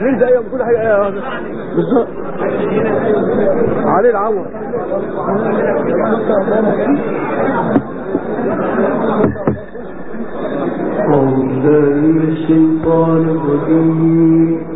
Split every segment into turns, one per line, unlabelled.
ليه زي كل حاجة. بالظبط. عليه العمر
الشيطان الرجيم.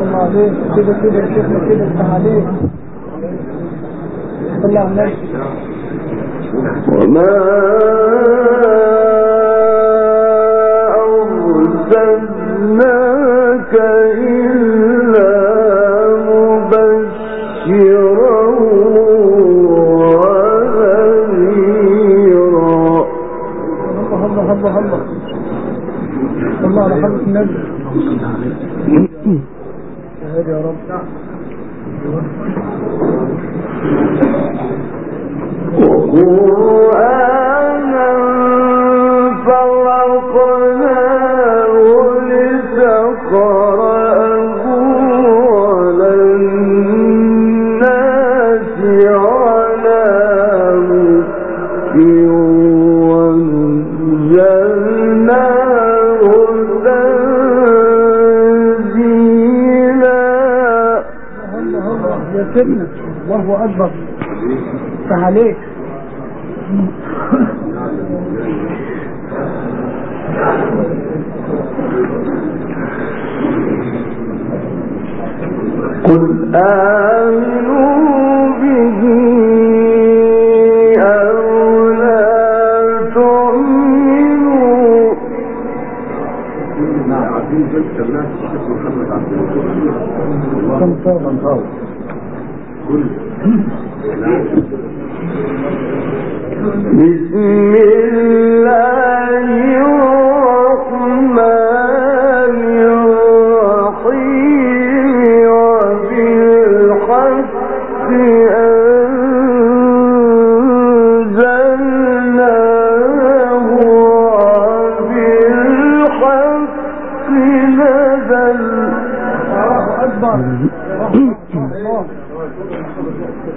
الله
عليه كده كده يا شيخنا كده عليه صلى على النبي
وما أرسلناك إلا مبشرا ونذيرا
الله الله الله الله الله حضرة النبي شهاد يا رب.
وقرآنا
سيدنا الله أكبر. افتح عليك
قل آمنوا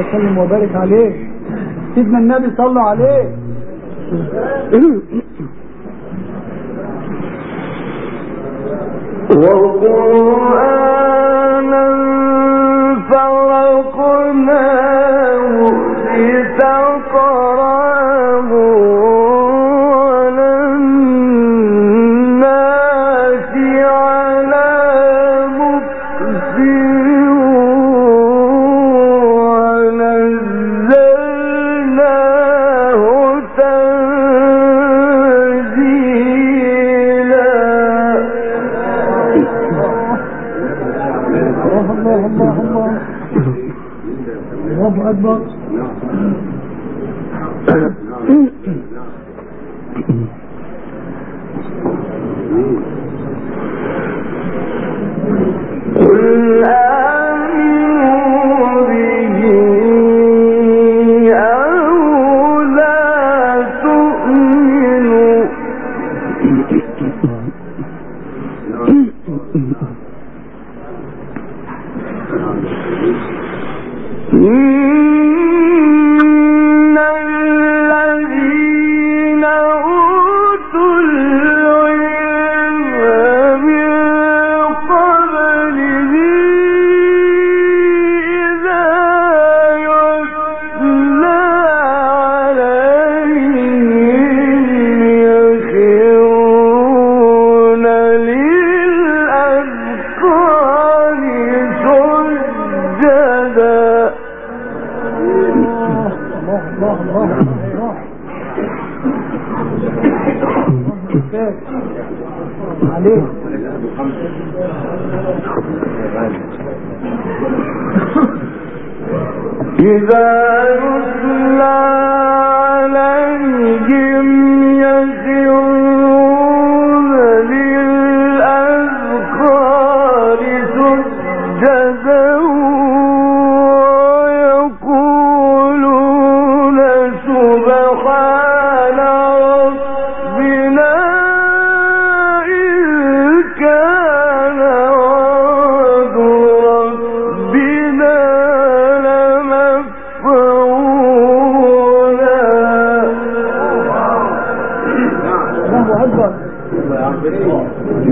وسلم وبارك عليه. سيدنا النبي صلى عليه.
وقرآنا إذا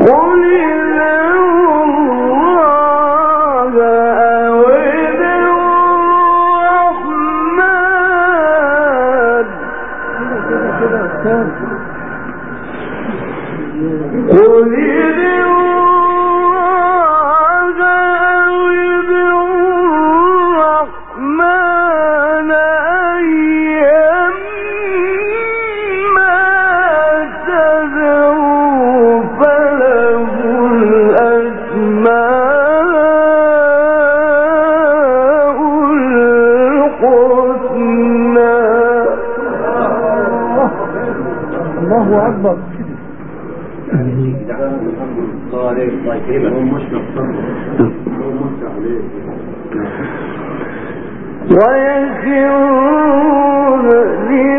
قل ويخرون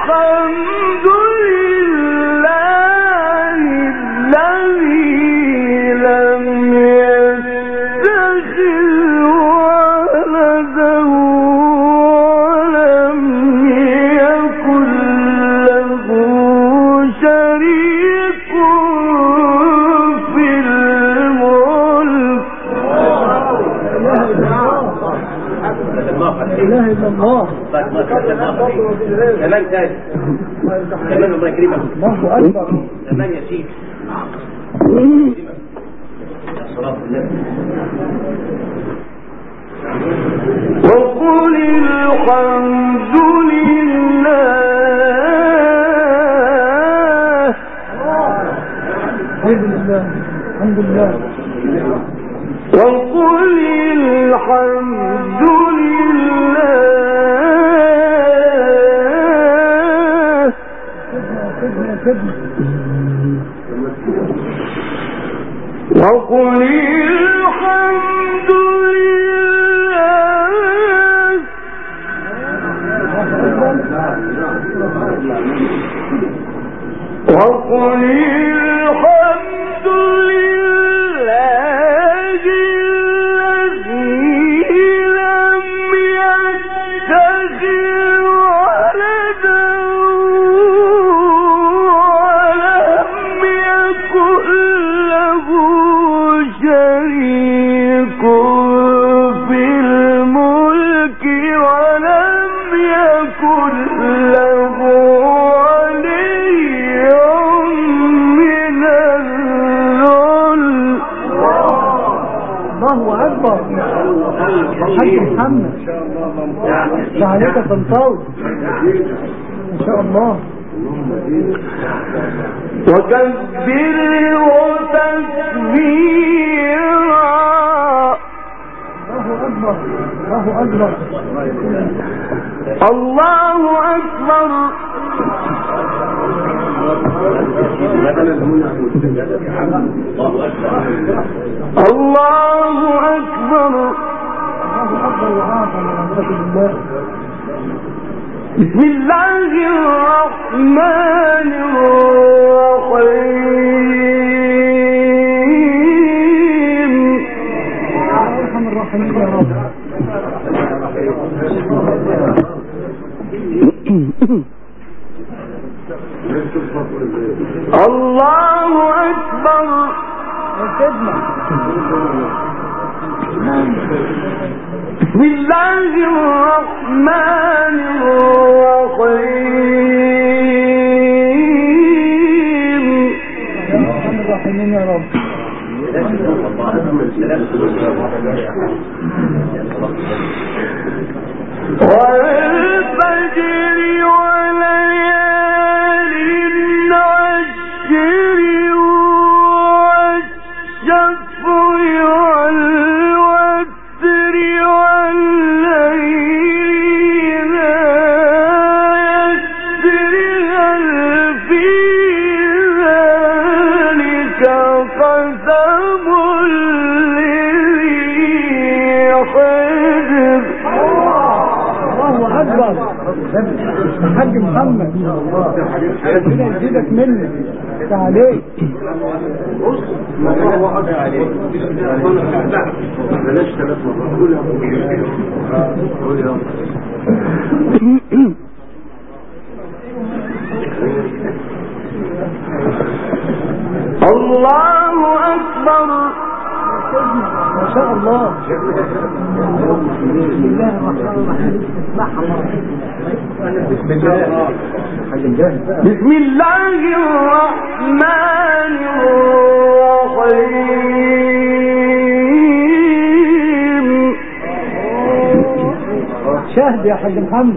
الحمد أكبر
الحمد لله. الحمد
الحمد لله.
وقل الحمد thức
الله أكبر. حاج محمد. ده عليك إن شاء الله.
وكبر وتكبيرا
الله أكبر. الله أكبر.
الله أكبر. الله أكبر. بسم الله الرحمن الرحيم.
الرحمن الرحيم.
الله أكبر. بسم الله الرحمن الرحيم.
يا رب الرحيم يا رب. الحاج محمد. ربنا يزيدك مني. ده عليك
بص الله وعد بلاش قول يا قول
الله أكبر.
ما شاء الله. بسم الله الرحمن الرحيم.
بسم الله
الرحمن الرحيم.
شاهد يا حاج محمد.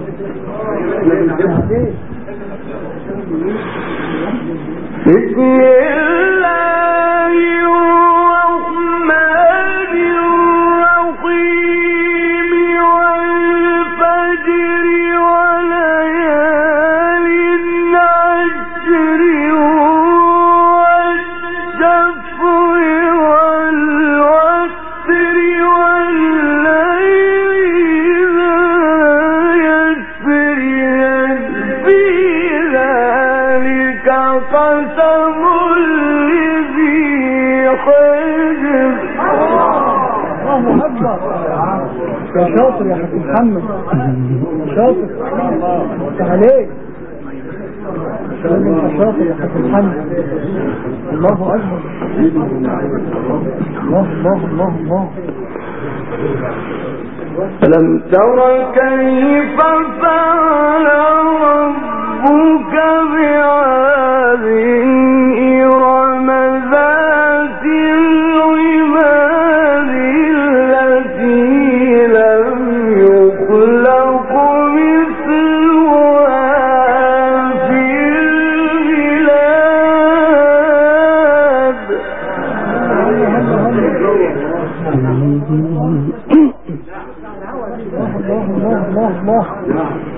بسم
محمد شاطر. عليك شاطر. يا حاج محمد. الله أكبر. الله الله الله الله.
ألم تر كيف فعل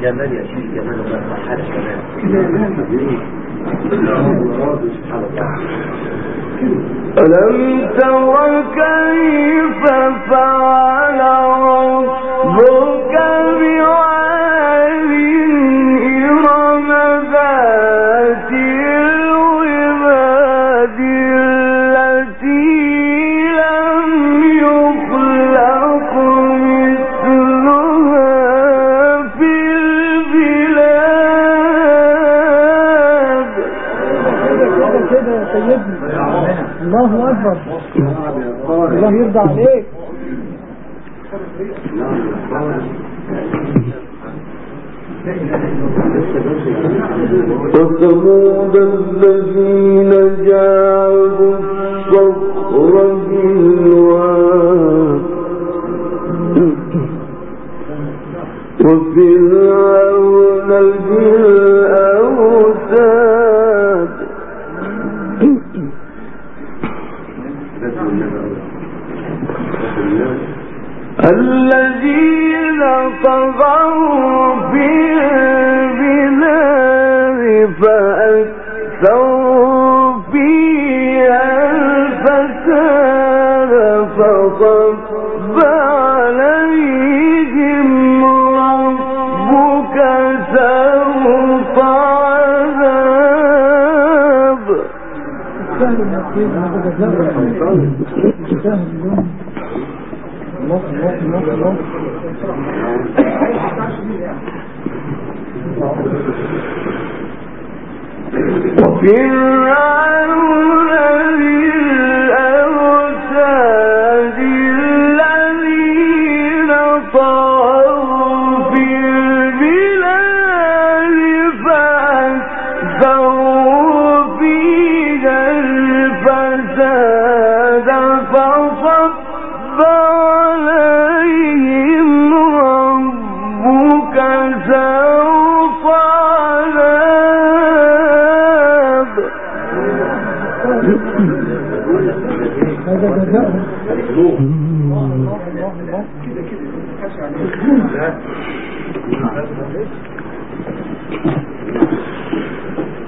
جمال يا شيخ جمال الله صحات كمان.
ألم تر
الله أكبر. الله يرضى عليك.
وثمود الذين جابوا الصخر بالواد. وفرعون وفرعون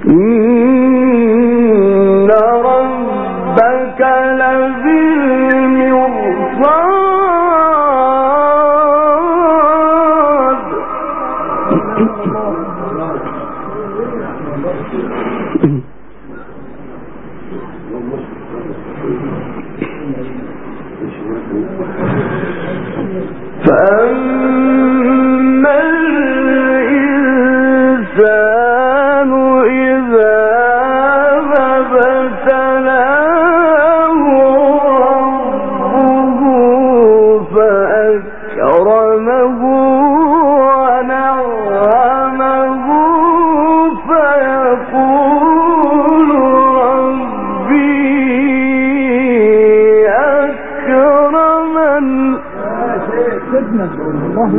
إن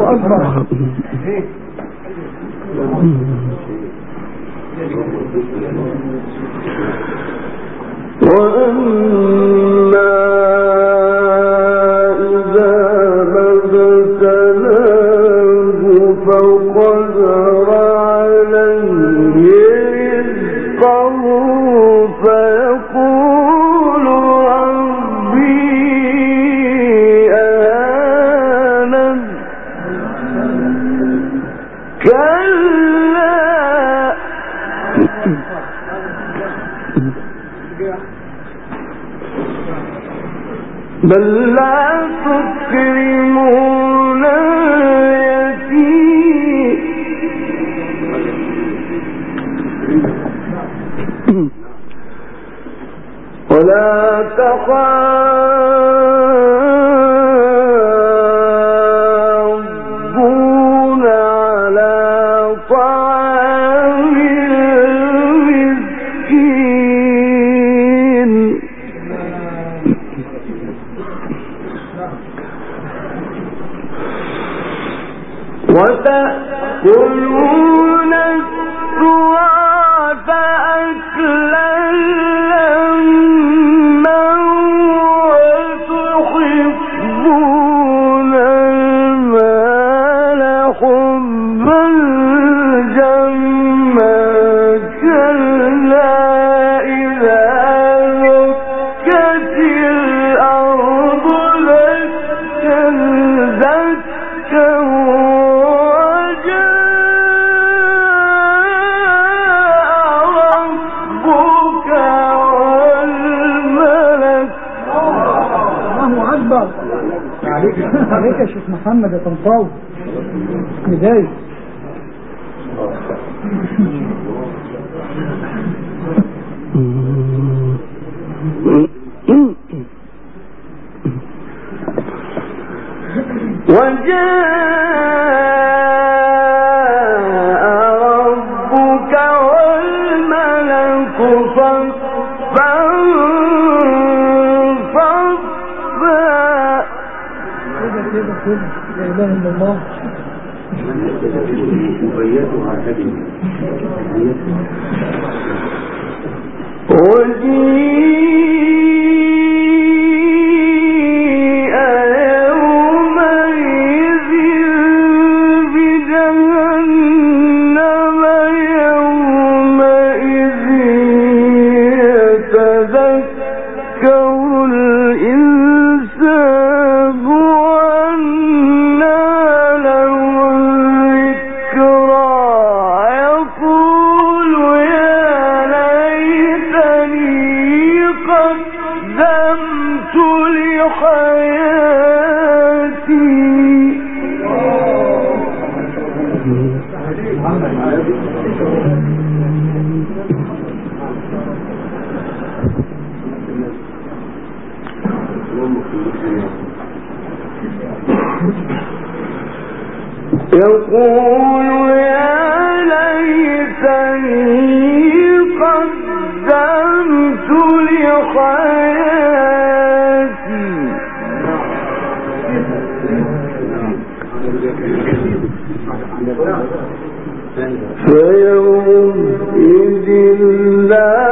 أكبر
وأما
اتفضل عليك عليك يا شيخ محمد يا طنطاوي بداية
وجاء
الا الله
قل فيومئذ لا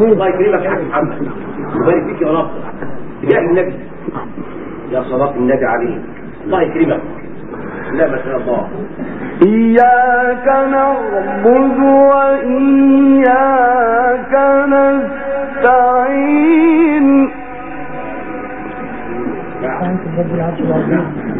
امين الله
يكرمك يا حاج محمد. يبارك فيك يا رب. جاء النبي. يا صلاة النبي عليه. الله يكرمك لا ما شاء الله.
إياك نعبد وإياك نستعين.
نعم.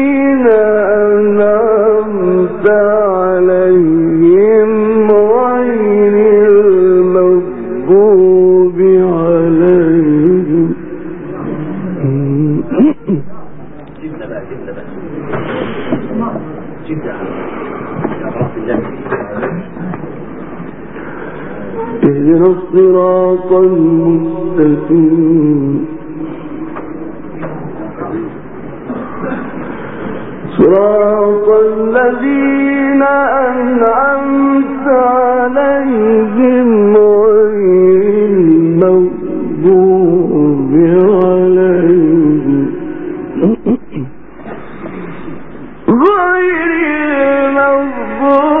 غير المغضوب